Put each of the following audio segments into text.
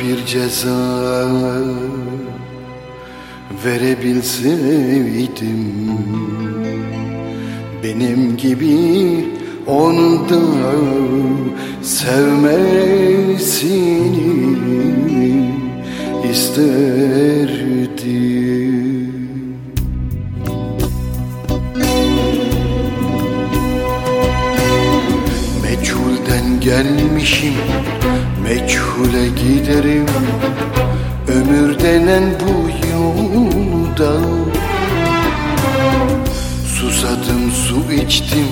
bir ceza verebilseydim Benim gibi onu da sevmesini isterdim. Meçhulden gelmişim Meçhule giderim. Ömür denen bu yolda. Susadım su içtim.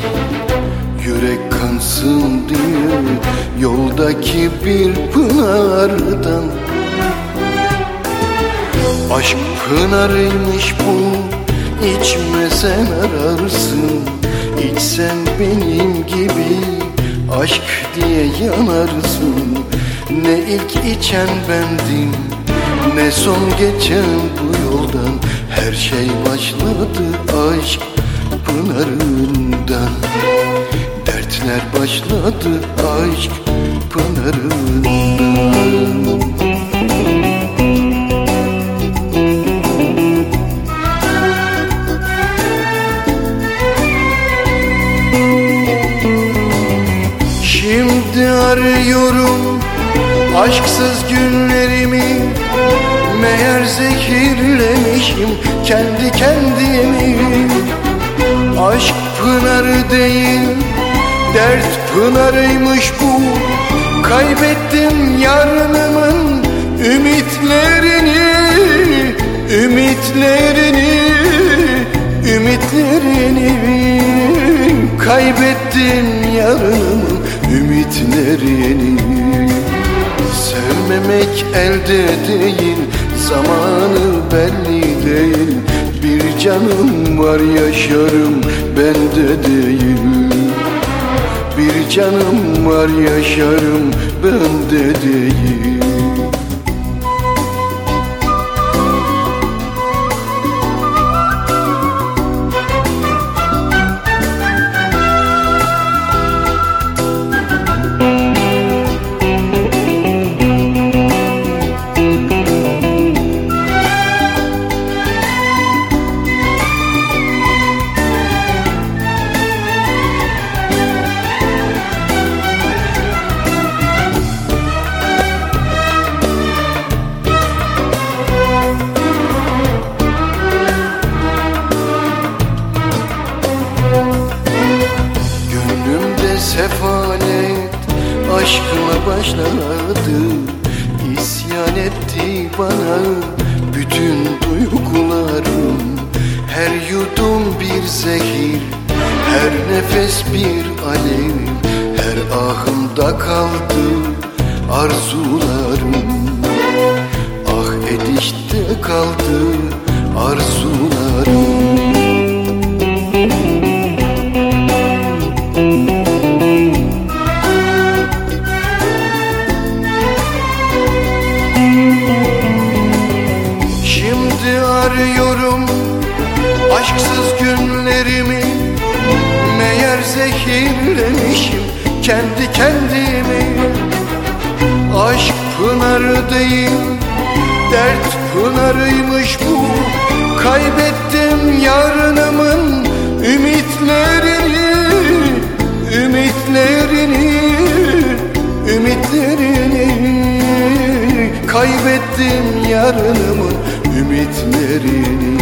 Yürek kansın diye Yoldaki bir pınardan. Aşk pınarıymış bu İçmesen ararsın. İçsen benim gibi Aşk diye yanarsın Ne ilk içen bendim Ne son geçen bu yoldan. Her şey başladı aşk pınarından. Dertler başladı aşk pınarından. Şimdi arıyorum aşksız günlerimi Meğer zehirlemişim kendi kendimi Aşk pınarı değil dert pınarıymış bu. Kaybettim yarınımın ümitlerini Ümitlerini, ümitlerini. Kaybettim yarınımın ümitlerini Sevmemek elde değil Zamanı belli değil. Bir canım var yaşarım bende değil. Bir canım var yaşarım bende değil aşkla başladı İsyan etti bana. Bütün duygularım Her yudum bir zehir, her nefes bir alev Her ahımda kaldı arzularım zehirlemişim kendi kendimi. Aşk pınarı değil dert pınarıymış bu. Kaybettim yarınımın ümitlerini Ümitlerini Ümitlerini. Kaybettim yarınımın ümitlerini.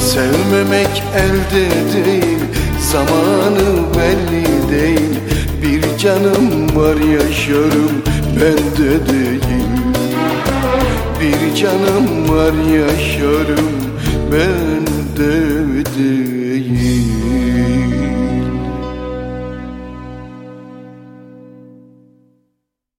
Sevmemek elde değil Zamanı belli değil. Bir canım var yaşarım bende değil. Bir canım var yaşarım bende değil